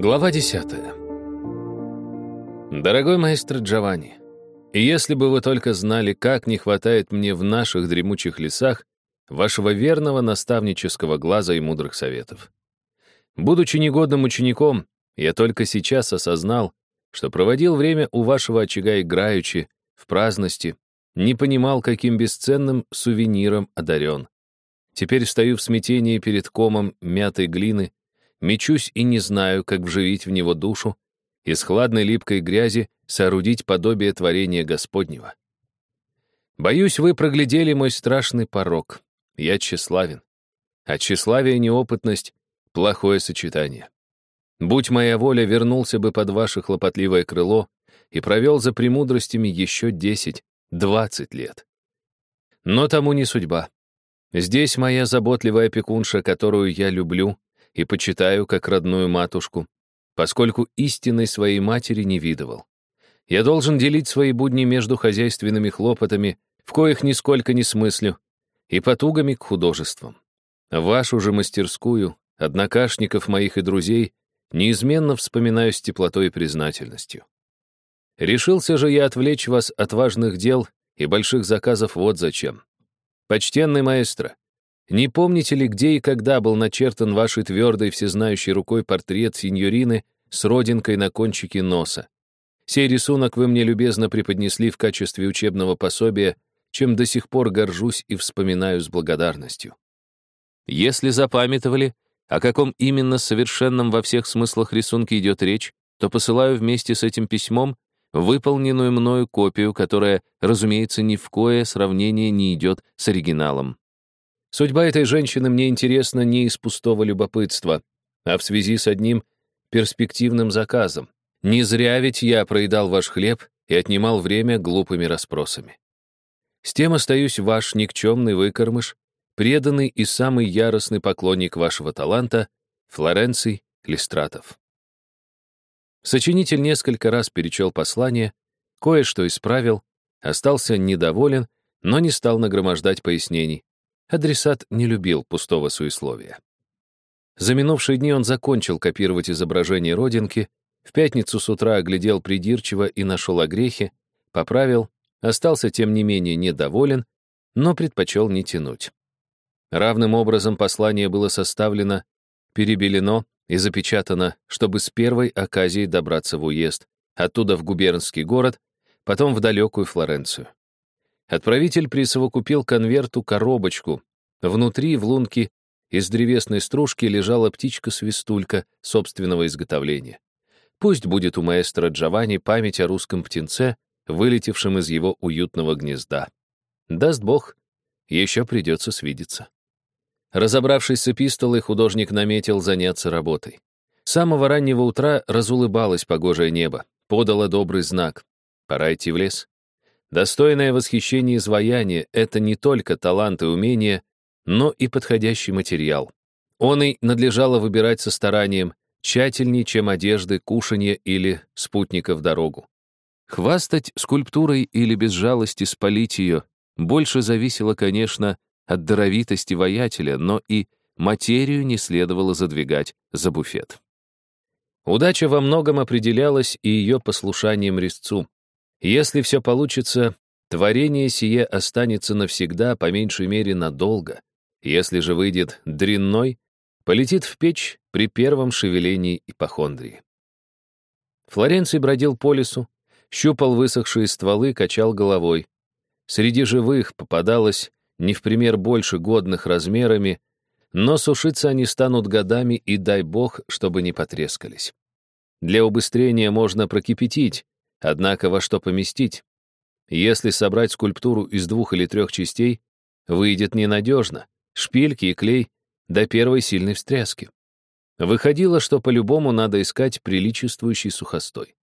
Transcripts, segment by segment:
Глава 10. Дорогой маэстро Джованни, если бы вы только знали, как не хватает мне в наших дремучих лесах вашего верного наставнического глаза и мудрых советов. Будучи негодным учеником, я только сейчас осознал, что проводил время у вашего очага играючи, в праздности, не понимал, каким бесценным сувениром одарен. Теперь стою в смятении перед комом мятой глины, мечусь и не знаю, как вживить в него душу, из хладной липкой грязи соорудить подобие творения Господнего. Боюсь, вы проглядели мой страшный порог. Я тщеславен. А тщеславие и неопытность — плохое сочетание. Будь моя воля, вернулся бы под ваше хлопотливое крыло и провел за премудростями еще десять, двадцать лет. Но тому не судьба. Здесь моя заботливая опекунша, которую я люблю и почитаю как родную матушку, поскольку истинной своей матери не видывал. Я должен делить свои будни между хозяйственными хлопотами, в коих нисколько не смыслю, и потугами к художествам. Вашу же мастерскую, однокашников моих и друзей, неизменно вспоминаю с теплотой и признательностью. Решился же я отвлечь вас от важных дел и больших заказов вот зачем. Почтенный маэстро, не помните ли, где и когда был начертан вашей твердой всезнающей рукой портрет сеньорины с родинкой на кончике носа? Сей рисунок вы мне любезно преподнесли в качестве учебного пособия, чем до сих пор горжусь и вспоминаю с благодарностью. Если запамятовали, о каком именно совершенном во всех смыслах рисунке идет речь, то посылаю вместе с этим письмом выполненную мною копию, которая, разумеется, ни в кое сравнение не идет с оригиналом. Судьба этой женщины мне интересна не из пустого любопытства, а в связи с одним перспективным заказом. Не зря ведь я проедал ваш хлеб и отнимал время глупыми расспросами. С тем остаюсь ваш никчемный выкормыш, преданный и самый яростный поклонник вашего таланта, Флоренций Листратов. Сочинитель несколько раз перечел послание, кое-что исправил, остался недоволен, но не стал нагромождать пояснений. Адресат не любил пустого суесловия. За минувшие дни он закончил копировать изображение родинки, в пятницу с утра оглядел придирчиво и нашел огрехи, поправил, остался тем не менее недоволен, но предпочел не тянуть. Равным образом послание было составлено, перебелено и запечатано, чтобы с первой оказией добраться в уезд, оттуда в губернский город, потом в далекую Флоренцию. Отправитель присовокупил конверту коробочку. Внутри, в лунке, из древесной стружки лежала птичка-свистулька собственного изготовления. Пусть будет у маэстро Джованни память о русском птенце, вылетевшем из его уютного гнезда. Даст бог, еще придется свидеться. Разобравшись с эпистолой, художник наметил заняться работой. С самого раннего утра разулыбалось погожее небо, подало добрый знак. Пора идти в лес. Достойное восхищение изваяние — это не только талант и умение, но и подходящий материал. Он и надлежало выбирать со старанием, тщательнее, чем одежды, кушанье или спутника в дорогу. Хвастать скульптурой или без жалости спалить ее больше зависело, конечно, от даровитости воятеля, но и материю не следовало задвигать за буфет. Удача во многом определялась и ее послушанием резцу. Если все получится, творение сие останется навсегда, по меньшей мере надолго. Если же выйдет дрянной, полетит в печь при первом шевелении ипохондрии. Флоренций бродил по лесу, щупал высохшие стволы, качал головой. Среди живых попадалось не в пример больше годных размерами, но сушиться они станут годами, и дай бог, чтобы не потрескались. Для убыстрения можно прокипятить, однако во что поместить? Если собрать скульптуру из двух или трех частей, выйдет ненадежно, шпильки и клей до первой сильной встряски. Выходило, что по-любому надо искать приличествующий сухостой.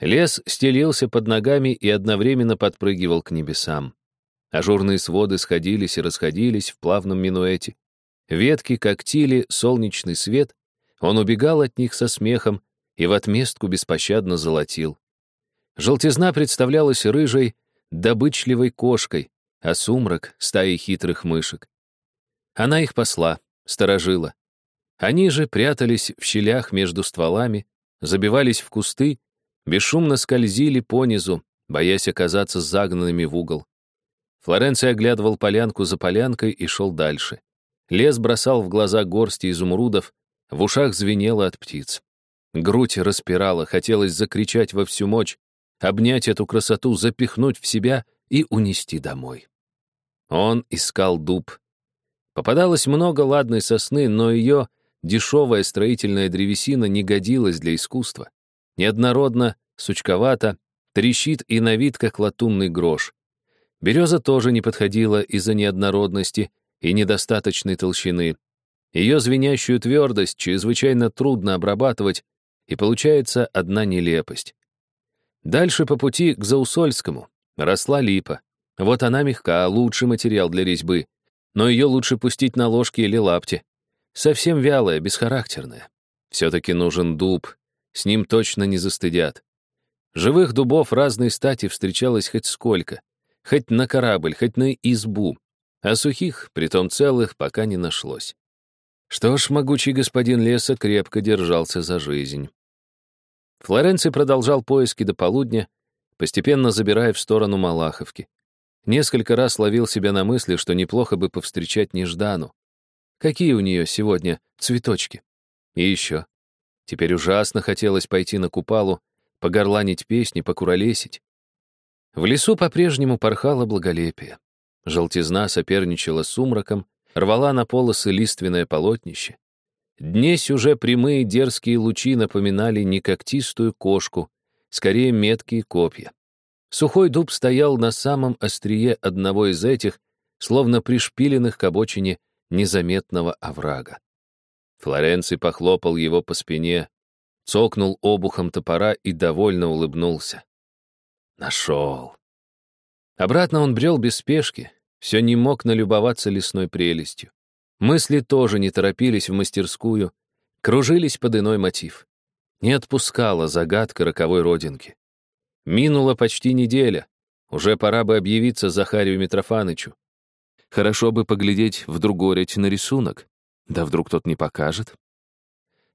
Лес стелился под ногами и одновременно подпрыгивал к небесам. Ажурные своды сходились и расходились в плавном минуэте. Ветки когтили солнечный свет, он убегал от них со смехом и в отместку беспощадно золотил. Желтизна представлялась рыжей, добычливой кошкой, а сумрак — стаей хитрых мышек. Она их посла, сторожила. Они же прятались в щелях между стволами, забивались в кусты, бесшумно скользили понизу, боясь оказаться загнанными в угол. Флоренций оглядывал полянку за полянкой и шел дальше. Лес бросал в глаза горсти изумрудов, в ушах звенело от птиц. Грудь распирала, хотелось закричать во всю мощь, обнять эту красоту, запихнуть в себя и унести домой. Он искал дуб. Попадалось много ладной сосны, но ее дешевая строительная древесина не годилась для искусства. Неоднородно, сучковато, трещит и на вид, как латунный грош. Береза тоже не подходила из-за неоднородности и недостаточной толщины. Ее звенящую твердость чрезвычайно трудно обрабатывать, и получается одна нелепость. Дальше по пути к Заусольскому росла липа. Вот она мягка, лучший материал для резьбы, но ее лучше пустить на ложки или лапти. Совсем вялая, бесхарактерная. Все-таки нужен дуб, с ним точно не застыдят. Живых дубов разной стати встречалось хоть сколько, хоть на корабль, хоть на избу, а сухих, притом целых, пока не нашлось. Что ж, могучий господин леса крепко держался за жизнь. Флоренций продолжал поиски до полудня, постепенно забирая в сторону Малаховки. Несколько раз ловил себя на мысли, что неплохо бы повстречать Неждану. Какие у нее сегодня цветочки? И еще. Теперь ужасно хотелось пойти на купалу, погорланить песни, покуролесить. В лесу по-прежнему порхало благолепие. Желтизна соперничала с сумраком, рвала на полосы лиственное полотнище. Днесь уже прямые дерзкие лучи напоминали не когтистую кошку, скорее меткие копья. Сухой дуб стоял на самом острие одного из этих, словно пришпиленных к обочине незаметного оврага. Флоренций похлопал его по спине, цокнул обухом топора и довольно улыбнулся. Нашел. Обратно он брел без спешки, все не мог налюбоваться лесной прелестью. Мысли тоже не торопились в мастерскую, кружились под иной мотив. Не отпускала загадка роковой родинки. Минула почти неделя. Уже пора бы объявиться Захарию Митрофанычу. Хорошо бы поглядеть в другорить на рисунок. Да вдруг тот не покажет?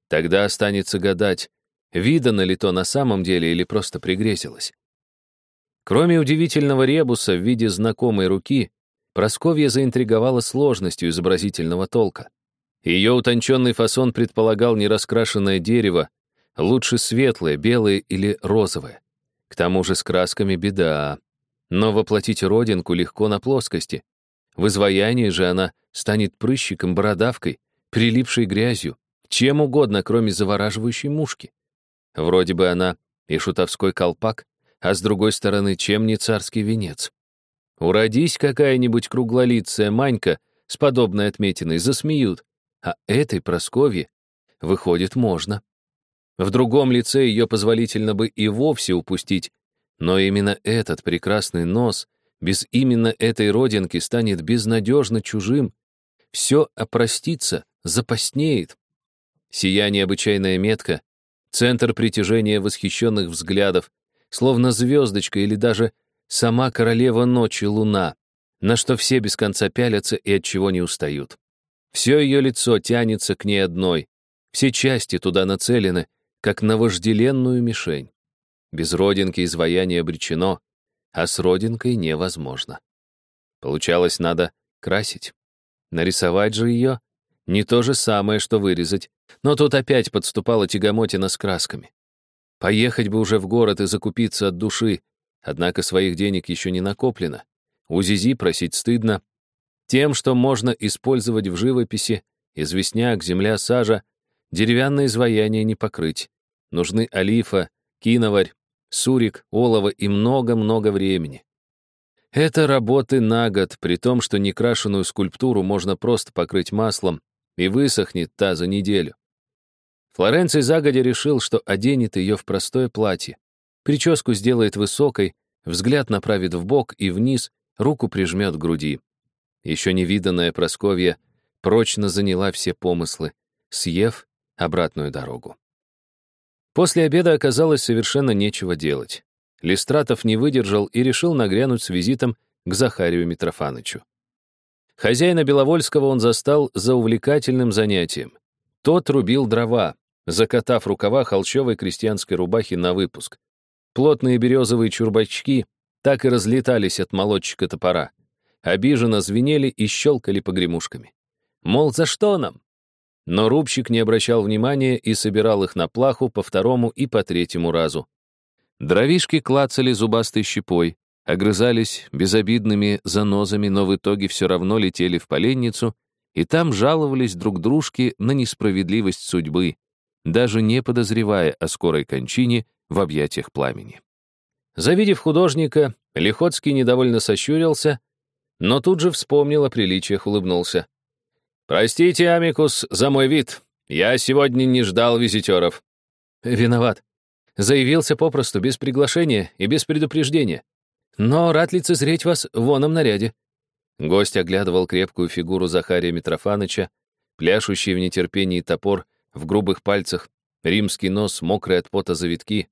Тогда останется гадать, видано ли то на самом деле или просто пригрезилось. Кроме удивительного ребуса в виде знакомой руки, Просковья заинтриговала сложностью изобразительного толка. Ее утонченный фасон предполагал нераскрашенное дерево, лучше светлое, белое или розовое. К тому же с красками беда. Но воплотить родинку легко на плоскости. В изваянии же она станет прыщиком, бородавкой, прилипшей грязью, чем угодно, кроме завораживающей мушки. Вроде бы она и шутовской колпак, а с другой стороны, чем не царский венец. Уродись какая-нибудь круглолицая Манька с подобной отметиной, засмеют. А этой Просковье, выходит, можно. В другом лице ее позволительно бы и вовсе упустить, но именно этот прекрасный нос без именно этой родинки станет безнадежно чужим. Все опростится, запаснеет. Сия необычайная метка, центр притяжения восхищенных взглядов, словно звездочка или даже Сама королева ночи луна, на что все без конца пялятся и от чего не устают. Все ее лицо тянется к ней одной, все части туда нацелены, как на вожделенную мишень. Без родинки изваяние обречено, а с родинкой невозможно. Получалось, надо красить. Нарисовать же ее — не то же самое, что вырезать, но тут опять подступала тягомотина с красками. Поехать бы уже в город и закупиться от души, Однако своих денег еще не накоплено. У Зизи просить стыдно. Тем, что можно использовать в живописи, известняк, земля, сажа, деревянное изваяние не покрыть. Нужны олифа, киноварь, сурик, олово и много-много времени. Это работы на год, при том, что некрашенную скульптуру можно просто покрыть маслом, и высохнет та за неделю. Флоренций загодя решил, что оденет ее в простое платье. Прическу сделает высокой, взгляд направит в бок и вниз, руку прижмет к груди. Еще невиданная Просковья прочно заняла все помыслы, съев обратную дорогу. После обеда оказалось совершенно нечего делать. Листратов не выдержал и решил нагрянуть с визитом к Захарию Митрофанычу. Хозяина Беловольского он застал за увлекательным занятием. Тот рубил дрова, закатав рукава холщовой крестьянской рубахи на выпуск. Плотные березовые чурбачки так и разлетались от молотчика топора. Обиженно звенели и щелкали погремушками. Мол, за что нам? Но рубщик не обращал внимания и собирал их на плаху по второму и по третьему разу. Дровишки клацали зубастой щепой, огрызались безобидными занозами, но в итоге все равно летели в поленницу, и там жаловались друг дружке на несправедливость судьбы, даже не подозревая о скорой кончине в объятиях пламени. Завидев художника, Лихоцкий недовольно сощурился, но тут же вспомнил о приличиях, улыбнулся. «Простите, Амикус, за мой вид. Я сегодня не ждал визитеров». «Виноват. Заявился попросту, без приглашения и без предупреждения. Но рад лицезреть вас в воном наряде». Гость оглядывал крепкую фигуру Захария Митрофаныча, пляшущий в нетерпении топор в грубых пальцах, римский нос, мокрый от пота завитки.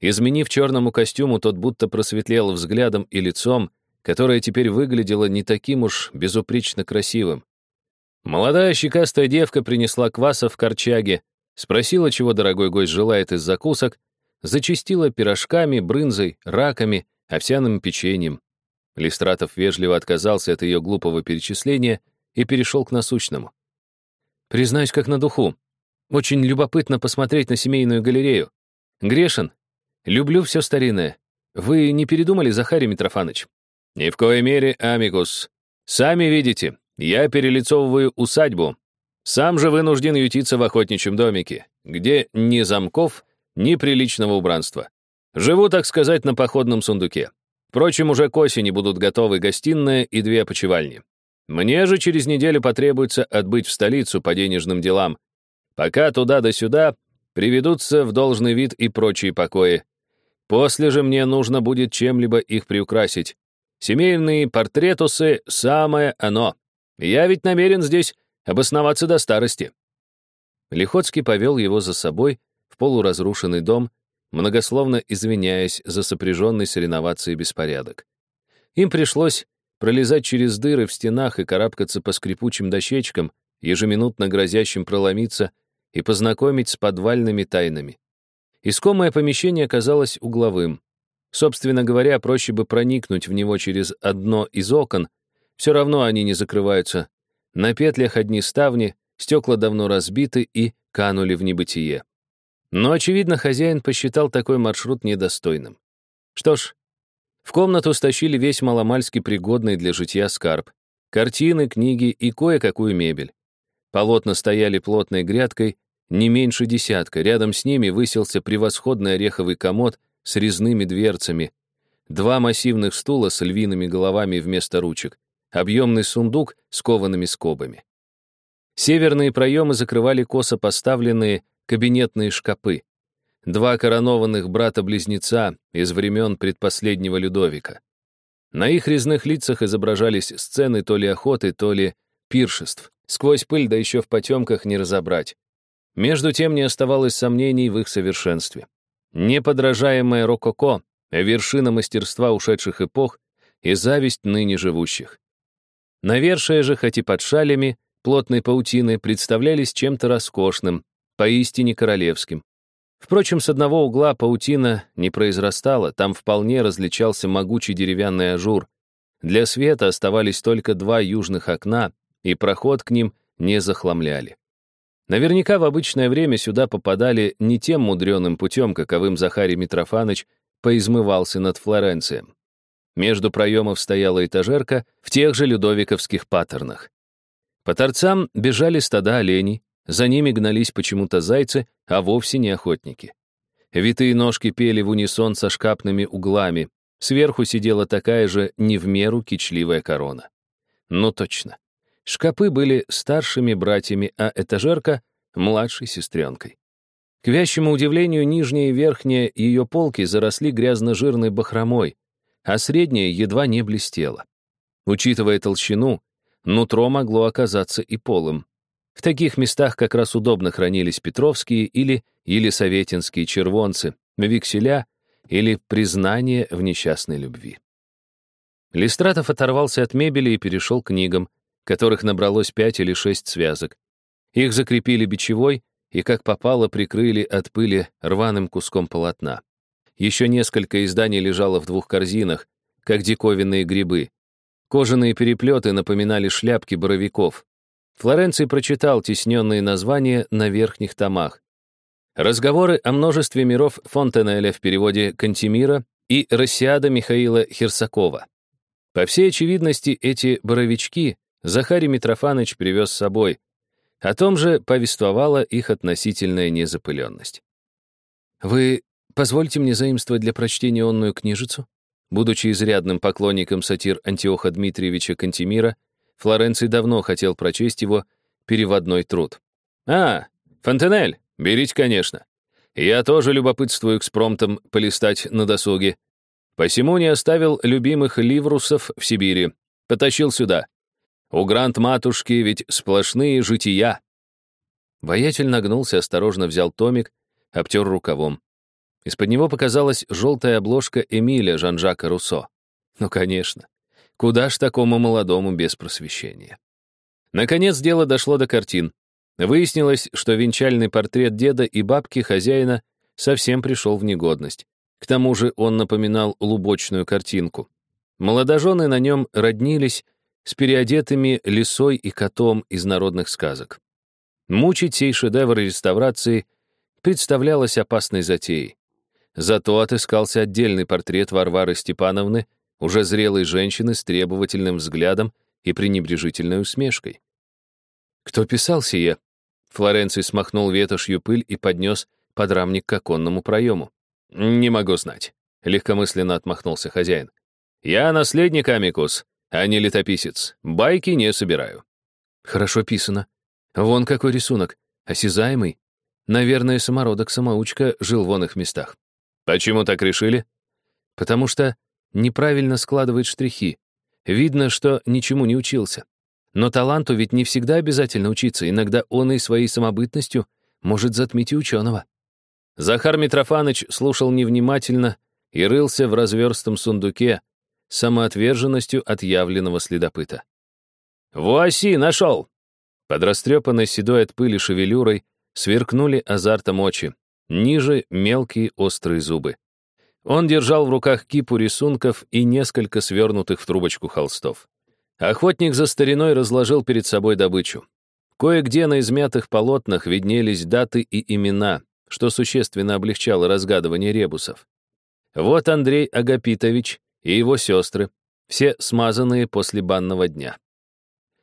Изменив черному костюму, тот будто просветлел взглядом и лицом, которое теперь выглядело не таким уж безупречно красивым. Молодая щекастая девка принесла кваса в корчаге, спросила, чего дорогой гость желает из закусок, зачастила пирожками, брынзой, раками, овсяным печеньем. Листратов вежливо отказался от ее глупого перечисления и перешел к насущному. «Признаюсь, как на духу. Очень любопытно посмотреть на семейную галерею. Грешен. Люблю все старинное. Вы не передумали, Захарий Митрофанович?» «Ни в коей мере, Амикус. Сами видите, я перелицовываю усадьбу. Сам же вынужден ютиться в охотничьем домике, где ни замков, ни приличного убранства. Живу, так сказать, на походном сундуке. Впрочем, уже к осени будут готовы гостиная и две опочивальни. Мне же через неделю потребуется отбыть в столицу по денежным делам. Пока туда да сюда приведутся в должный вид и прочие покои. После же мне нужно будет чем-либо их приукрасить. Семейные портретусы — самое оно. Я ведь намерен здесь обосноваться до старости». Лихоцкий повел его за собой в полуразрушенный дом, многословно извиняясь за сопряженный с реновацией беспорядок. Им пришлось пролезать через дыры в стенах и карабкаться по скрипучим дощечкам, ежеминутно грозящим проломиться и познакомить с подвальными тайнами. Искомое помещение оказалось угловым. Собственно говоря, проще бы проникнуть в него через одно из окон, все равно они не закрываются. На петлях одни ставни, стекла давно разбиты и канули в небытие. Но, очевидно, хозяин посчитал такой маршрут недостойным. Что ж, в комнату стащили весь маломальски пригодный для житья скарб. Картины, книги и кое-какую мебель. Полотна стояли плотной грядкой, не меньше десятка. Рядом с ними высился превосходный ореховый комод с резными дверцами, два массивных стула с львиными головами вместо ручек, объемный сундук с коваными скобами. Северные проемы закрывали косо поставленные кабинетные шкапы. Два коронованных брата-близнеца из времен предпоследнего Людовика. На их резных лицах изображались сцены то ли охоты, то ли пиршеств. Сквозь пыль, да еще в потемках не разобрать. Между тем не оставалось сомнений в их совершенстве. Неподражаемое рококо — вершина мастерства ушедших эпох и зависть ныне живущих. Навершие же, хоть и под шалями, плотной паутины, представлялись чем-то роскошным, поистине королевским. Впрочем, с одного угла паутина не произрастала, там вполне различался могучий деревянный ажур. Для света оставались только два южных окна, и проход к ним не захламляли. Наверняка в обычное время сюда попадали не тем мудреным путем, каковым Захарий Митрофанович поизмывался над Флоренцием. Между проемов стояла этажерка в тех же людовиковских паттернах. По торцам бежали стада оленей, за ними гнались почему-то зайцы, а вовсе не охотники. Витые ножки пели в унисон со шкапными углами. Сверху сидела такая же не в меру кичливая корона. Ну точно. Шкапы были старшими братьями, а этажерка — младшей сестренкой. К вящему удивлению, нижняя и верхняя ее полки заросли грязно-жирной бахромой, а средняя едва не блестела. Учитывая толщину, нутро могло оказаться и полым. В таких местах как раз удобно хранились петровские или елисаветинские червонцы, векселя или признание в несчастной любви. Листратов оторвался от мебели и перешел к книгам, которых набралось пять или шесть связок. Их закрепили бичевой и, как попало, прикрыли от пыли рваным куском полотна. Еще несколько изданий лежало в двух корзинах, как диковинные грибы. Кожаные переплеты напоминали шляпки боровиков. Флоренций прочитал тесненные названия на верхних томах. Разговоры о множестве миров Фонтенеля в переводе Кантемира и Россиада Михаила Херсакова. По всей очевидности, эти боровички Захарий Митрофанович привез с собой. О том же повествовала их относительная незапыленность. «Вы позвольте мне заимствовать для прочтения онную книжицу?» Будучи изрядным поклонником сатир Антиоха Дмитриевича Кантемира, Флоренций давно хотел прочесть его переводной труд. «А, Фонтенель, берите, конечно. Я тоже любопытствую экспромтом полистать на досуге. Посему не оставил любимых ливрусов в Сибири. Потащил сюда. У грант-матушки ведь сплошные жития». Воятель нагнулся, осторожно взял томик, обтер рукавом. Из-под него показалась желтая обложка Эмиля Жан-Жака Руссо. Ну, конечно. Куда ж такому молодому без просвещения? Наконец дело дошло до картин. Выяснилось, что венчальный портрет деда и бабки хозяина совсем пришел в негодность. К тому же он напоминал лубочную картинку. Молодожены на нем роднились с переодетыми лисой и котом из народных сказок. Мучить сей шедевр реставрации представлялось опасной затеей. Зато отыскался отдельный портрет Варвары Степановны, уже зрелой женщины с требовательным взглядом и пренебрежительной усмешкой. «Кто писал сие?» Флоренций смахнул ветошью пыль и поднес подрамник к оконному проему. «Не могу знать», — легкомысленно отмахнулся хозяин. «Я наследник Амикус, а не летописец. Байки не собираю». «Хорошо писано. Вон какой рисунок. Осязаемый. Наверное, самородок-самоучка жил в оных местах». «Почему так решили?» «Потому что неправильно складывает штрихи. Видно, что ничему не учился. Но таланту ведь не всегда обязательно учиться, иногда он и своей самобытностью может затмить и ученого. Захар Митрофанович слушал невнимательно и рылся в разверстом сундуке самоотверженностью отъявленного следопыта. «Вуаси, нашел!» Под растрепанной седой от пыли шевелюрой сверкнули азартом очи, ниже — мелкие острые зубы. Он держал в руках кипу рисунков и несколько свернутых в трубочку холстов. Охотник за стариной разложил перед собой добычу. Кое-где на измятых полотнах виднелись даты и имена, что существенно облегчало разгадывание ребусов. Вот Андрей Агапитович и его сестры, все смазанные после банного дня.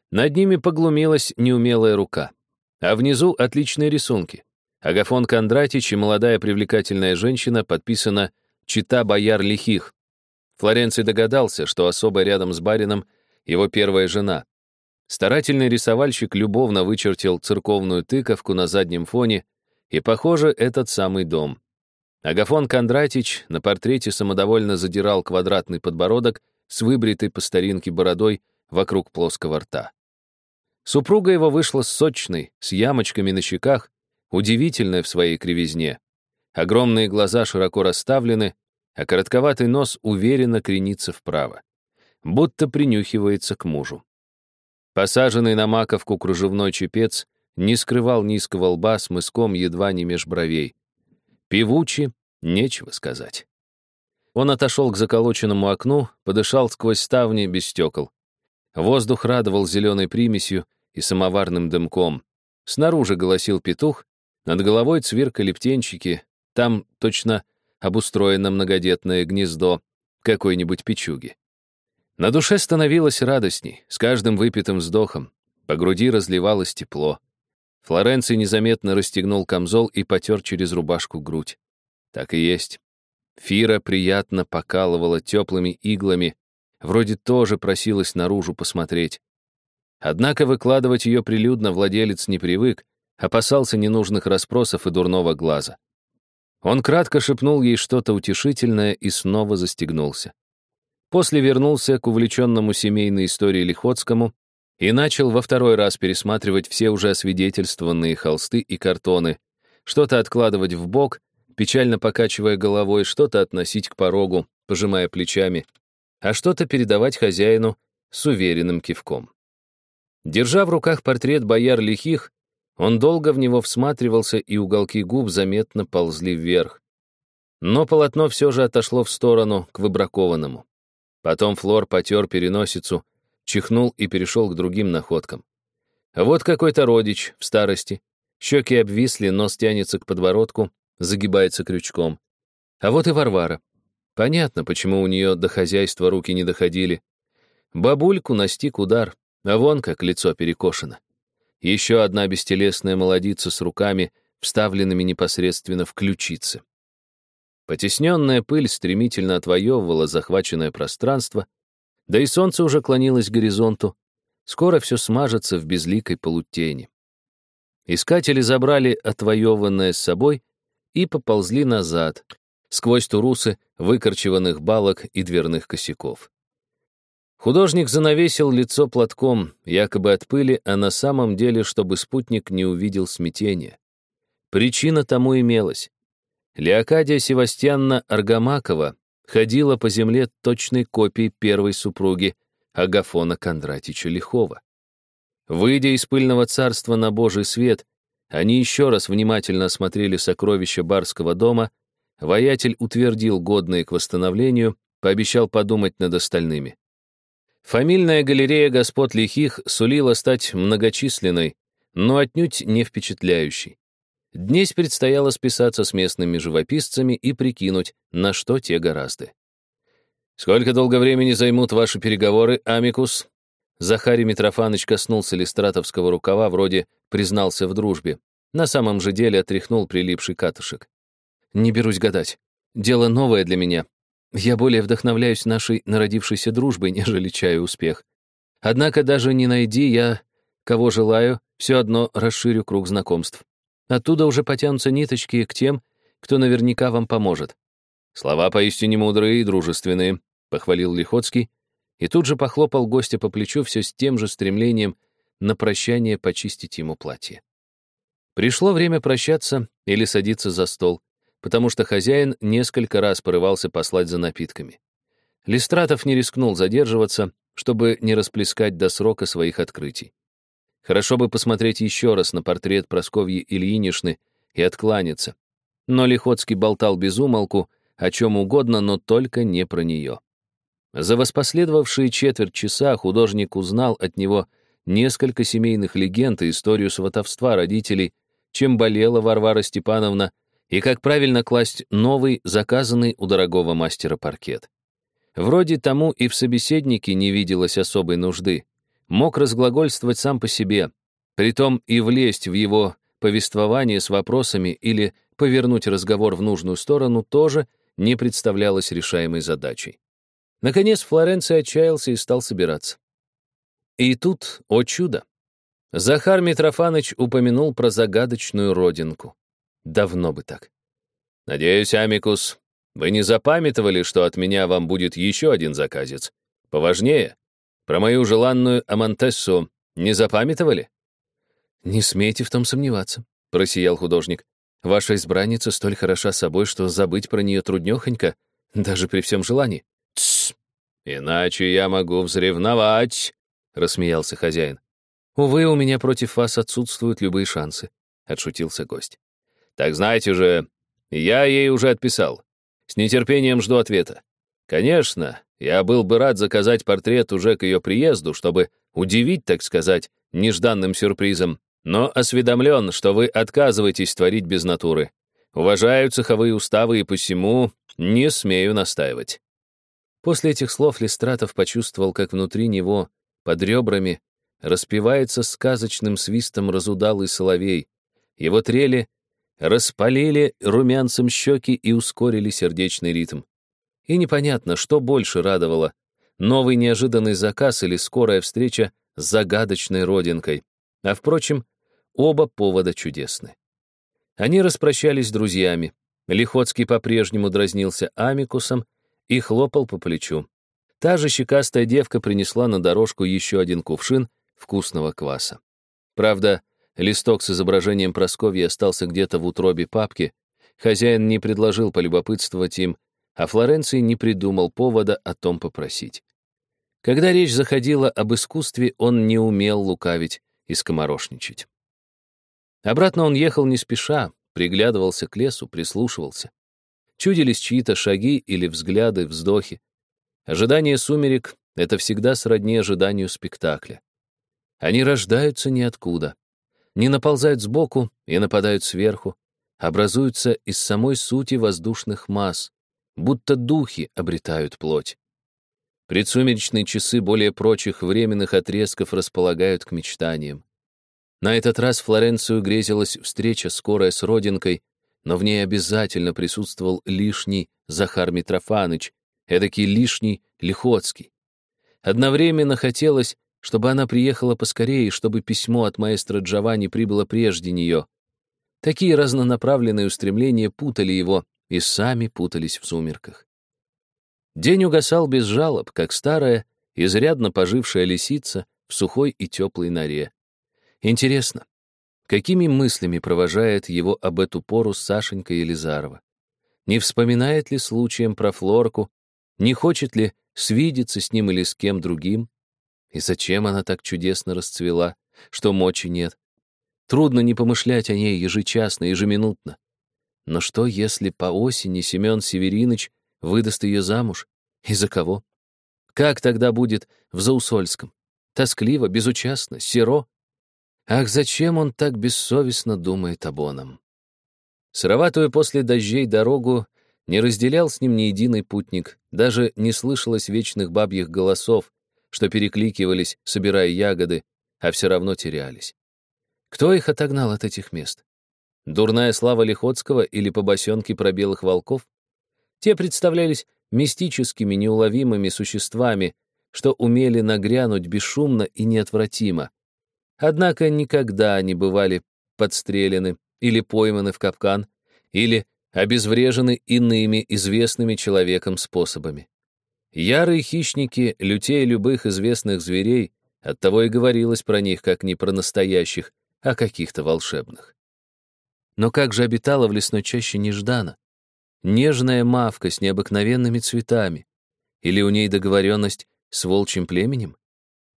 Над ними поглумилась неумелая рука. А внизу отличные рисунки. Агафон Кондратич и молодая привлекательная женщина подписана чита бояр лихих. Флоренций догадался, что особо рядом с барином его первая жена. Старательный рисовальщик любовно вычертил церковную тыковку на заднем фоне, и, похоже, этот самый дом. Агафон Кондратич на портрете самодовольно задирал квадратный подбородок с выбритой по старинке бородой вокруг плоского рта. Супруга его вышла сочной, с ямочками на щеках, удивительная в своей кривизне. Огромные глаза широко расставлены, а коротковатый нос уверенно кренится вправо, будто принюхивается к мужу. Посаженный на маковку кружевной чепец не скрывал низкого лба с мыском едва не меж бровей. Певучи, нечего сказать. Он отошел к заколоченному окну, подышал сквозь ставни без стекол. Воздух радовал зеленой примесью и самоварным дымком. Снаружи голосил петух, над головой цвиркали птенчики, там точно обустроено многодетное гнездо какой-нибудь печуги. На душе становилось радостней, с каждым выпитым вздохом. По груди разливалось тепло. Флоренций незаметно расстегнул камзол и потер через рубашку грудь. Так и есть. Фира приятно покалывала теплыми иглами, вроде тоже просилась наружу посмотреть. Однако выкладывать ее прилюдно владелец не привык, опасался ненужных расспросов и дурного глаза. Он кратко шепнул ей что-то утешительное и снова застегнулся. После вернулся к увлеченному семейной истории Лихотскому и начал во второй раз пересматривать все уже освидетельствованные холсты и картоны, что-то откладывать в бок, печально покачивая головой, что-то относить к порогу, пожимая плечами, а что-то передавать хозяину с уверенным кивком. Держа в руках портрет бояр лихих, Он долго в него всматривался, и уголки губ заметно ползли вверх. Но полотно все же отошло в сторону, к выбракованному. Потом Флор потер переносицу, чихнул и перешел к другим находкам. Вот какой-то родич в старости. Щеки обвисли, нос тянется к подбородку, загибается крючком. А вот и Варвара. Понятно, почему у нее до хозяйства руки не доходили. Бабульку настиг удар, а вон как лицо перекошено. Еще одна бестелесная молодица с руками, вставленными непосредственно в ключицы. Потесненная пыль стремительно отвоевывала захваченное пространство, да и солнце уже клонилось к горизонту. Скоро все смажется в безликой полутени. Искатели забрали отвоеванное с собой и поползли назад, сквозь турусы выкорчеванных балок и дверных косяков. Художник занавесил лицо платком, якобы от пыли, а на самом деле, чтобы спутник не увидел смятения. Причина тому имелась. Леокадия Севастьянна Аргамакова ходила по земле точной копией первой супруги Агафона Кондратича Лихова. Выйдя из пыльного царства на Божий свет, они еще раз внимательно осмотрели сокровища барского дома, воятель утвердил годные к восстановлению, пообещал подумать над остальными. Фамильная галерея господ лихих сулила стать многочисленной, но отнюдь не впечатляющей. Днесь предстояло списаться с местными живописцами и прикинуть, на что те гораздо. «Сколько долго времени займут ваши переговоры, Амикус?» Захарий Митрофанович коснулся листратовского рукава, вроде признался в дружбе. На самом же деле отряхнул прилипший катышек. «Не берусь гадать. Дело новое для меня. Я более вдохновляюсь нашей народившейся дружбой, нежели чаю успех. Однако даже не найди я, кого желаю, все одно расширю круг знакомств. Оттуда уже потянутся ниточки к тем, кто наверняка вам поможет. Слова поистине мудрые и дружественные, похвалил Лихоцкий, и тут же похлопал гостя по плечу все с тем же стремлением на прощание почистить ему платье. Пришло время прощаться или садиться за стол, потому что хозяин несколько раз порывался послать за напитками. Листратов не рискнул задерживаться, чтобы не расплескать до срока своих открытий. Хорошо бы посмотреть еще раз на портрет Просковьи Ильинишны и откланяться. Но Лихоцкий болтал без умолку, о чем угодно, но только не про нее. За воспоследовавшие четверть часа художник узнал от него несколько семейных легенд и историю сватовства родителей, чем болела Варвара Степановна и как правильно класть новый, заказанный у дорогого мастера паркет. Вроде тому и в собеседнике не виделось особой нужды мог разглагольствовать сам по себе, притом и влезть в его повествование с вопросами или повернуть разговор в нужную сторону тоже не представлялось решаемой задачей. Наконец Флоренций отчаялся и стал собираться. И тут, о чудо, Захар Митрофанович упомянул про загадочную родинку. Давно бы так. «Надеюсь, Амикус, вы не запамятовали, что от меня вам будет еще один заказец? Поважнее?» Про мою желанную Амантессу не запамятовали?» «Не смейте в том сомневаться», — просиял художник. «Ваша избранница столь хороша собой, что забыть про нее труднёхонько, даже при всем желании». «Тссс! Иначе я могу взревновать», — рассмеялся хозяин. «Увы, у меня против вас отсутствуют любые шансы», — отшутился гость. «Так знаете же, я ей уже отписал. С нетерпением жду ответа. Конечно, я был бы рад заказать портрет уже к ее приезду, чтобы удивить, так сказать, нежданным сюрпризом, но осведомлен, что вы отказываетесь творить без натуры. Уважаю цеховые уставы и посему не смею настаивать». После этих слов Листратов почувствовал, как внутри него, под ребрами, распевается сказочным свистом разудалый соловей. Его трели распалили румянцем щеки и ускорили сердечный ритм. И непонятно, что больше радовало — новый неожиданный заказ или скорая встреча с загадочной родинкой. А, впрочем, оба повода чудесны. Они распрощались с друзьями. Лихоцкий по-прежнему дразнился амикусом и хлопал по плечу. Та же щекастая девка принесла на дорожку еще один кувшин вкусного кваса. Правда, листок с изображением Просковьи остался где-то в утробе папки. Хозяин не предложил полюбопытствовать им, а Флоренций не придумал повода о том попросить. Когда речь заходила об искусстве, он не умел лукавить и скоморошничать. Обратно он ехал не спеша, приглядывался к лесу, прислушивался. Чудились чьи-то шаги или взгляды, вздохи. Ожидание сумерек — это всегда сродни ожиданию спектакля. Они рождаются ниоткуда, не наползают сбоку и нападают сверху, образуются из самой сути воздушных масс, будто духи обретают плоть. Предсумеречные часы более прочих временных отрезков располагают к мечтаниям. На этот раз Флоренцию грезилась встреча скорая с родинкой, но в ней обязательно присутствовал лишний Захар Митрофаныч, эдакий лишний Лихоцкий. Одновременно хотелось, чтобы она приехала поскорее, чтобы письмо от маэстро Джованни прибыло прежде нее. Такие разнонаправленные устремления путали его и сами путались в сумерках. День угасал без жалоб, как старая, изрядно пожившая лисица в сухой и теплой норе. Интересно, какими мыслями провожает его об эту пору Сашенька Елизарова? Не вспоминает ли случаем про Флорку? Не хочет ли свидеться с ним или с кем другим? И зачем она так чудесно расцвела, что мочи нет? Трудно не помышлять о ней ежечасно, ежеминутно. Но что, если по осени Семен Севериныч выдаст ее замуж? И за кого? Как тогда будет в Заусольском? Тоскливо, безучастно, серо? Ах, зачем он так бессовестно думает об оном? Сыроватую после дождей дорогу не разделял с ним ни единый путник, даже не слышалось вечных бабьих голосов, что перекликивались, собирая ягоды, а все равно терялись. Кто их отогнал от этих мест? Дурная слава Лихотского или побосенки про белых волков? Те представлялись мистическими неуловимыми существами, что умели нагрянуть бесшумно и неотвратимо. Однако никогда не бывали подстрелены или пойманы в капкан, или обезврежены иными известными человеком способами. Ярые хищники, лютей любых известных зверей, оттого и говорилось про них как не про настоящих, а каких-то волшебных. Но как же обитала в лесной чаще Неждана? Нежная мавка с необыкновенными цветами. Или у ней договоренность с волчьим племенем?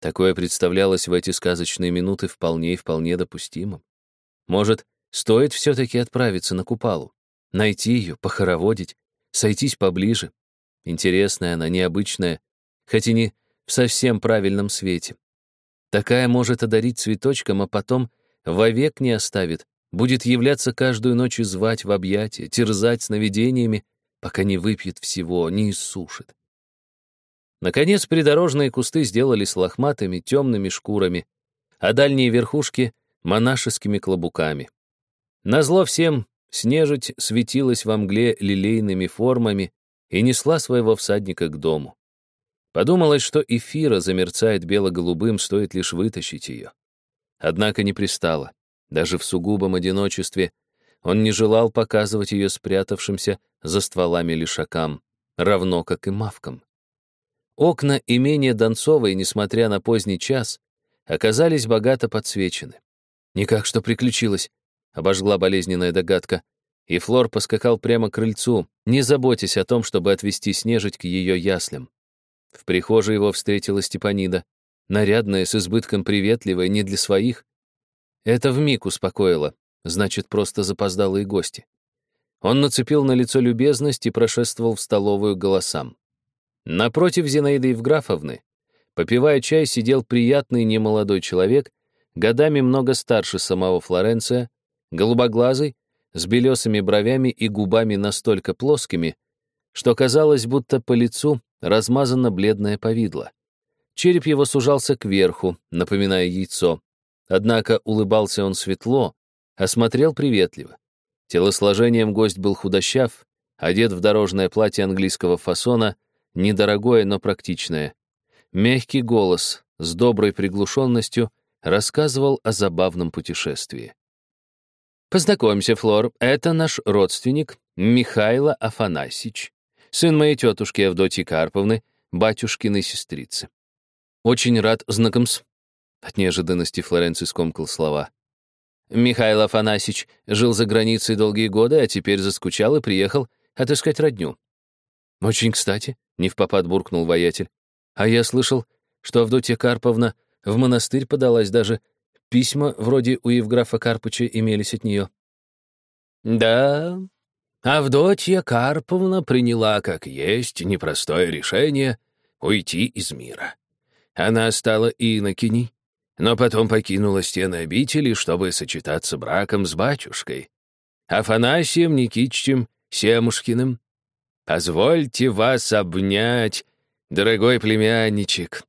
Такое представлялось в эти сказочные минуты вполне и вполне допустимым. Может, стоит все-таки отправиться на Купалу, найти ее, похороводить, сойтись поближе. Интересная она, необычная, хоть и не в совсем правильном свете. Такая может одарить цветочком, а потом вовек не оставит, будет являться каждую ночь и звать в объятия, терзать сновидениями, пока не выпьет всего, не иссушит. Наконец, придорожные кусты сделались лохматыми, темными шкурами, а дальние верхушки — монашескими клобуками. Назло всем снежить светилась во мгле лилейными формами и несла своего всадника к дому. Подумалось, что эфира замерцает бело-голубым, стоит лишь вытащить ее. Однако не пристало. Даже в сугубом одиночестве он не желал показывать ее спрятавшимся за стволами лишакам, равно как и мавкам. Окна имения Донцовой, несмотря на поздний час, оказались богато подсвечены. «Никак что приключилось», — обожгла болезненная догадка, и Флор поскакал прямо к крыльцу, не заботясь о том, чтобы отвести снежить к ее яслям. В прихожей его встретила Степанида, нарядная, с избытком приветливая, не для своих, это вмиг успокоило, значит, просто запоздалые гости. Он нацепил на лицо любезность и прошествовал в столовую голосам. Напротив Зинаиды Евграфовны, попивая чай, сидел приятный немолодой человек, годами много старше самого Флоренция, голубоглазый, с белесыми бровями и губами настолько плоскими, что казалось, будто по лицу размазано бледное повидло. Череп его сужался кверху, напоминая яйцо, Однако улыбался он светло, осмотрел приветливо. Телосложением гость был худощав, одет в дорожное платье английского фасона, недорогое, но практичное. Мягкий голос с доброй приглушенностью рассказывал о забавном путешествии. «Познакомься, Флор, это наш родственник Михайло Афанасьич, сын моей тетушки Авдотьи Карповны, батюшкиной сестрицы. Очень рад знакомс. От неожиданности Флоренций скомкал слова. Михаил Афанасьевич жил за границей долгие годы, а теперь заскучал и приехал отыскать родню. «Очень кстати», — не в попад буркнул воятель. «А я слышал, что Авдотья Карповна в монастырь подалась даже письма вроде у Евграфа Карпыча имелись от нее. Да, Авдотья Карповна приняла, как есть, непростое решение уйти из мира. Она стала инокиней, но потом покинула стены обители, чтобы сочетаться браком с батюшкой, Афанасием Никитичем Семушкиным. Позвольте вас обнять, дорогой племянничек.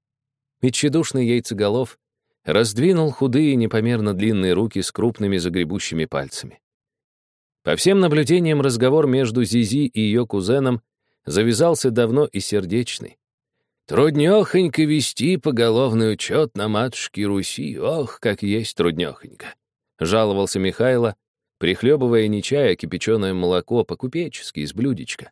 И тщедушный яйцеголов раздвинул худые, непомерно длинные руки с крупными загребущими пальцами. По всем наблюдениям разговор между Зизи и ее кузеном завязался давно и сердечный. Труднёхонько вести поголовный учет на матушке Руси. Ох, как есть труднёхонько. Жаловался Михайло, прихлебывая не чай, а кипяченое молоко по-купечески из блюдечка.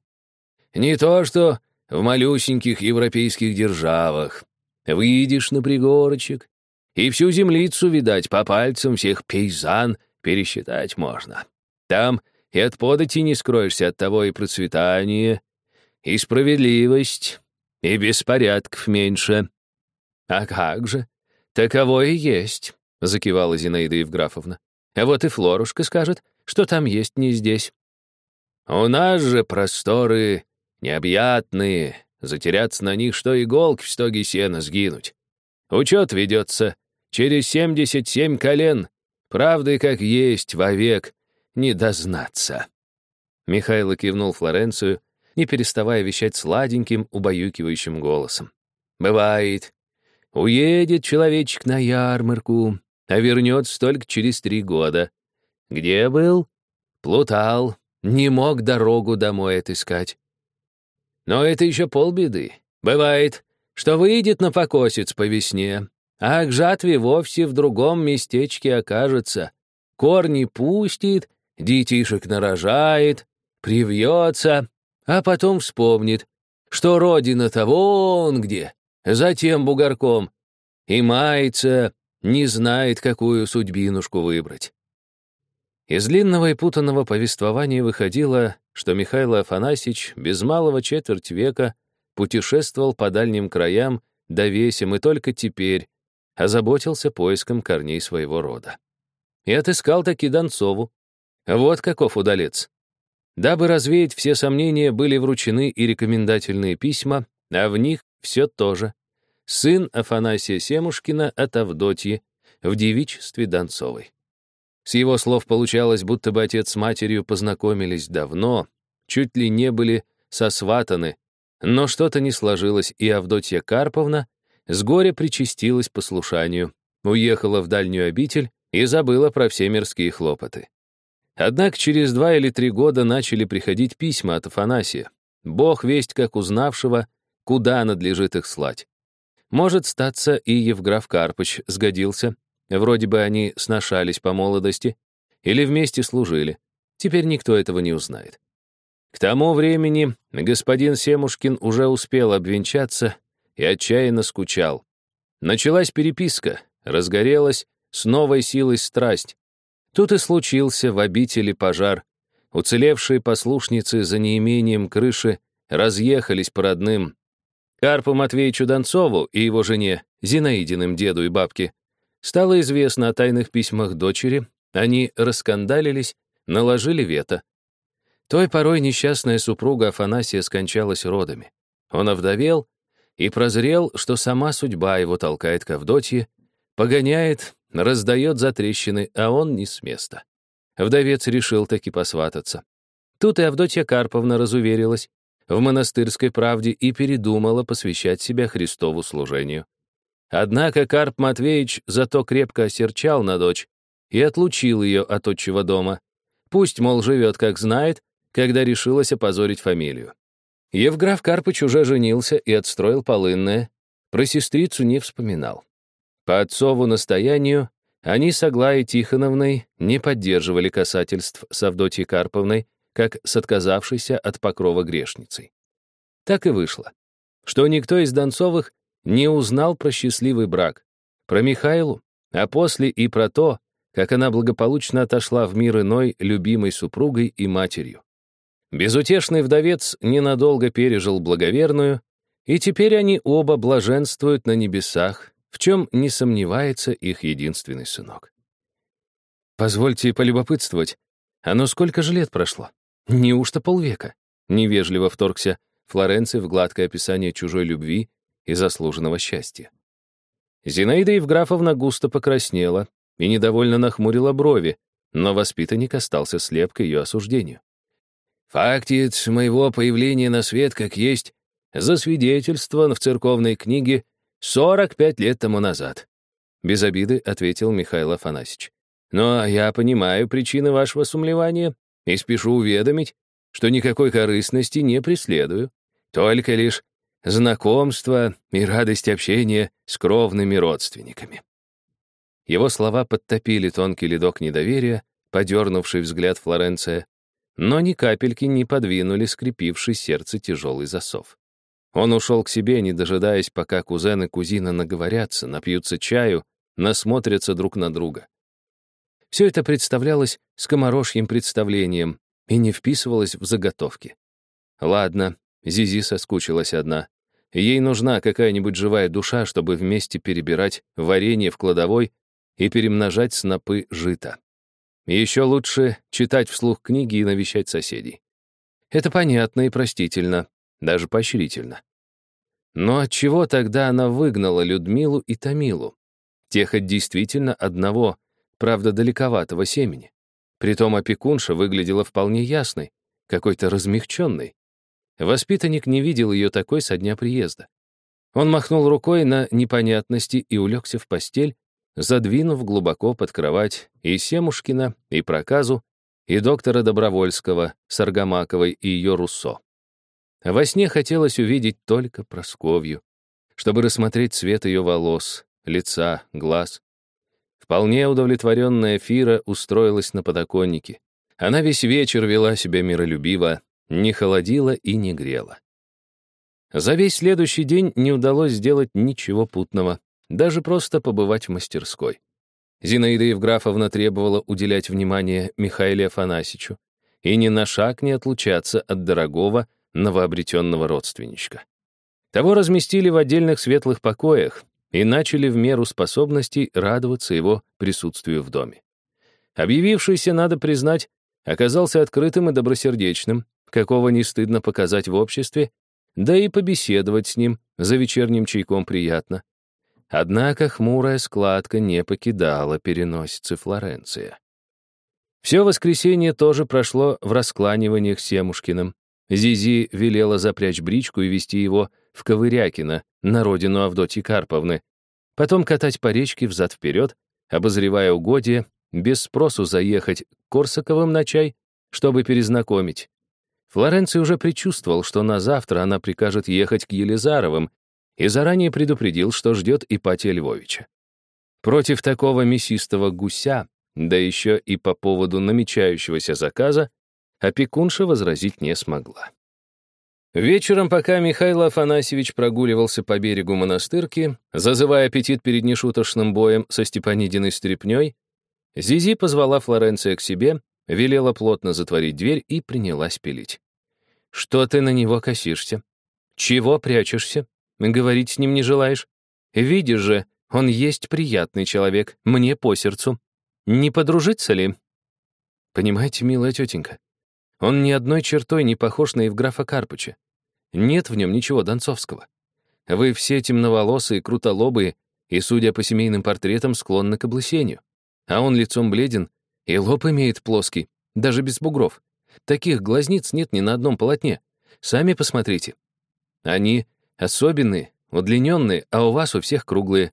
Не то что в малюсеньких европейских державах. Выйдешь на пригорочек, и всю землицу, видать, по пальцам всех пейзан пересчитать можно. Там и от подати не скроешься от того и процветание, и справедливость, и беспорядков меньше. А как же? Таково и есть, закивала Зинаида Евграфовна. А вот и Флорушка скажет, что там есть не здесь. У нас же просторы необъятные, затеряться на них, что иголки в стоге сена сгинуть. Учет ведется через семьдесят семь колен, правды как есть вовек, не дознаться. Михайло кивнул Флоренцию, не переставая вещать сладеньким, убаюкивающим голосом. «Бывает. Уедет человечек на ярмарку, а вернется только через три года. Где был? Плутал, не мог дорогу домой отыскать. Но это еще полбеды. Бывает, что выйдет на покосец по весне, а к жатве вовсе в другом местечке окажется. Корни пустит, детишек нарожает, привьется, а потом вспомнит, что родина-то вон где, затем бугорком, и мается, не знает, какую судьбинушку выбрать. Из длинного и путанного повествования выходило, что Михаил Афанасьевич без малого четверть века путешествовал по дальним краям, довесим и только теперь озаботился поиском корней своего рода. И отыскал таки Донцову. Вот каков удалец. Дабы развеять все сомнения, были вручены и рекомендательные письма, а в них все то же. Сын Афанасия Семушкина от Авдотьи в девичестве Донцовой. С его слов получалось, будто бы отец с матерью познакомились давно, чуть ли не были сосватаны, но что-то не сложилось, и Авдотья Карповна с горя причастилась послушанию, уехала в дальнюю обитель и забыла про все мирские хлопоты. Однако через два или три года начали приходить письма от Афанасия. Бог весть, как узнавшего, куда надлежит их слать. Может, статься и Евграф Карпыч сгодился. Вроде бы они сношались по молодости или вместе служили. Теперь никто этого не узнает. К тому времени господин Семушкин уже успел обвенчаться и отчаянно скучал. Началась переписка, разгорелась с новой силой страсть. Тут и случился в обители пожар. Уцелевшие послушницы за неимением крыши разъехались по родным. Карпу Матвеевичу Донцову и его жене, Зинаидиным деду и бабке, стало известно о тайных письмах дочери, они раскандалились, наложили вето. Той порой несчастная супруга Афанасия скончалась родами. Он овдовел и прозрел, что сама судьба его толкает к Авдотье, погоняет, Раздает за трещины, а он не с места. Вдовец решил таки посвататься. Тут и Авдотья Карповна разуверилась в монастырской правде и передумала посвящать себя Христову служению. Однако Карп Матвеевич зато крепко осерчал на дочь и отлучил ее от отчего дома. Пусть, мол, живет как знает, когда решилась опозорить фамилию. Евграф Карпыч уже женился и отстроил полынное, про сестрицу не вспоминал. По отцову настоянию они с Аглаей Тихоновной не поддерживали касательств с Авдотьей Карповной, как с отказавшейся от покрова грешницей. Так и вышло, что никто из Донцовых не узнал про счастливый брак, про Михайлу, а после и про то, как она благополучно отошла в мир иной любимой супругой и матерью. Безутешный вдовец ненадолго пережил благоверную, и теперь они оба блаженствуют на небесах, в чем не сомневается их единственный сынок. «Позвольте полюбопытствовать, а ну сколько же лет прошло? Неужто полвека?» Невежливо вторгся Флоренций в гладкое описание чужой любви и заслуженного счастья. Зинаида Евграфовна густо покраснела и недовольно нахмурила брови, но воспитанник остался слеп к ее осуждению. «Фактец моего появления на свет как есть засвидетельствован в церковной книге 45 лет тому назад», без обиды ответил Михаил Афанасьевич. «Но я понимаю причины вашего сумлевания и спешу уведомить, что никакой корыстности не преследую, только лишь знакомство и радость общения с кровными родственниками». Его слова подтопили тонкий ледок недоверия, подернувший взгляд Флоренция, но ни капельки не подвинули скрепивший сердце тяжелый засов. Он ушел к себе, не дожидаясь, пока кузен и кузина наговорятся, напьются чаю, насмотрятся друг на друга. Все это представлялось скоморожьим представлением и не вписывалось в заготовки. Ладно, Зизи соскучилась одна. Ей нужна какая-нибудь живая душа, чтобы вместе перебирать варенье в кладовой и перемножать снопы жита. Еще лучше читать вслух книги и навещать соседей. Это понятно и простительно, даже поощрительно. Но от чего тогда она выгнала Людмилу и Томилу? Тех от действительно одного, правда, далековатого семени. Притом опекунша выглядела вполне ясной, какой-то размягченной. Воспитанник не видел ее такой со дня приезда. Он махнул рукой на непонятности и улегся в постель, задвинув глубоко под кровать и Семушкина, и Проказу, и доктора Добровольского с Аргамаковой и ее Руссо. Во сне хотелось увидеть только Просковью, чтобы рассмотреть цвет ее волос, лица, глаз. Вполне удовлетворенная Фира устроилась на подоконнике. Она весь вечер вела себя миролюбиво, не холодила и не грела. За весь следующий день не удалось сделать ничего путного даже просто побывать в мастерской. Зинаида Евграфовна требовала уделять внимание Михаиле Афанасьичу и ни на шаг не отлучаться от дорогого новообретенного родственничка. Того разместили в отдельных светлых покоях и начали в меру способностей радоваться его присутствию в доме. Объявившийся, надо признать, оказался открытым и добросердечным, какого не стыдно показать в обществе, да и побеседовать с ним за вечерним чайком приятно. Однако хмурая складка не покидала переносицы Флоренция. Все воскресенье тоже прошло в раскланиваниях с Семушкиным. Зизи велела запрячь бричку и вести его в Ковырякино, на родину Авдотьи Карповны, потом катать по речке взад-вперед, обозревая угодья, без спросу заехать к Корсаковым на чай, чтобы перезнакомить. Флоренций уже предчувствовал, что на завтра она прикажет ехать к Елизаровым, и заранее предупредил, что ждет Ипатия Львовича. Против такого мясистого гуся, да еще и по поводу намечающегося заказа, опекунша возразить не смогла. Вечером, пока Михаил Афанасьевич прогуливался по берегу монастырки, зазывая аппетит перед нешуточным боем со Степанидиной стряпнёй, Зизи позвала Флоренция к себе, велела плотно затворить дверь и принялась пилить. «Что ты на него косишься? Чего прячешься? Говорить с ним не желаешь? Видишь же, он есть приятный человек, мне по сердцу. Не подружиться ли? Понимаете, милая тетенька, он ни одной чертой не похож на Евграфа Карпыча. Нет в нем ничего донцовского. Вы все темноволосые, крутолобые и, судя по семейным портретам, склонны к облысению. А он лицом бледен, и лоб имеет плоский, даже без бугров. Таких глазниц нет ни на одном полотне. Сами посмотрите. Они Особенные, удлиненные, а у вас у всех круглые.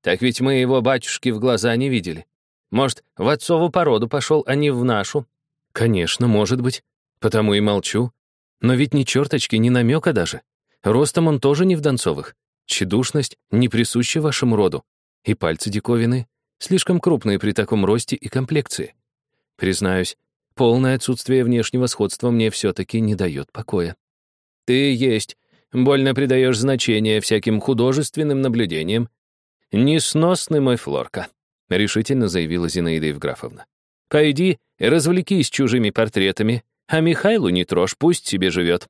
Так ведь мы его батюшки в глаза не видели. Может, в отцову породу пошел, а не в нашу? Конечно, может быть. Потому и молчу. Но ведь ни черточки, ни намека даже. Ростом он тоже не в Донцовых. Тщедушность не присуща вашему роду. И пальцы диковины, слишком крупные при таком росте и комплекции. Признаюсь, полное отсутствие внешнего сходства мне все-таки не дает покоя. Ты есть Больно придаешь значение всяким художественным наблюдениям. Несносный мой Флорка», — решительно заявила Зинаида Евграфовна. «Пойди и развлекись чужими портретами, а Михайлу не трожь, пусть себе живет.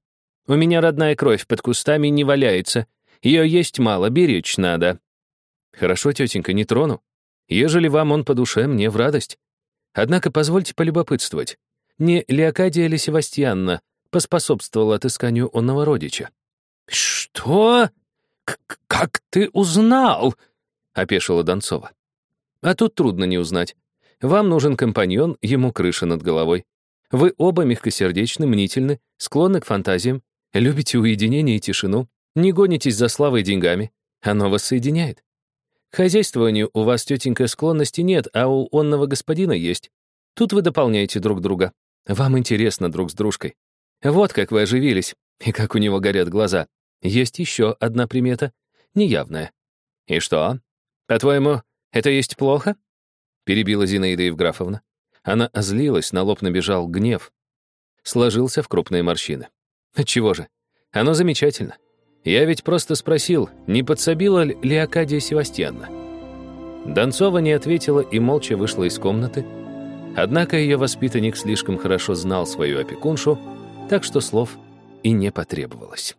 У меня родная кровь под кустами не валяется, ее есть мало, беречь надо». Хорошо, тетенька, не трону. Ежели вам он по душе, мне в радость. Однако позвольте полюбопытствовать. Не Леокадия ли Севастьянна поспособствовала отысканию онного родича? «Что? К как ты узнал?» — опешила Донцова. А тут трудно не узнать. Вам нужен компаньон, ему крыша над головой. Вы оба мягкосердечны, мнительны, склонны к фантазиям, любите уединение и тишину, не гонитесь за славой и деньгами. Оно вас соединяет. К хозяйствованию у вас, тетенька, склонности нет, а у онного господина есть. Тут вы дополняете друг друга. Вам интересно друг с дружкой. Вот как вы оживились, и как у него горят глаза. Есть еще одна примета, неявная. И что? По-твоему, это есть плохо? Перебила Зинаида Евграфовна. Она озлилась, на лоб набежал гнев. Сложился в крупные морщины. Отчего же? Оно замечательно. Я ведь просто спросил, не подсобила ли Леокадия Севастьянна. Донцова не ответила и молча вышла из комнаты. Однако ее воспитанник слишком хорошо знал свою опекуншу, так что слов и не потребовалось.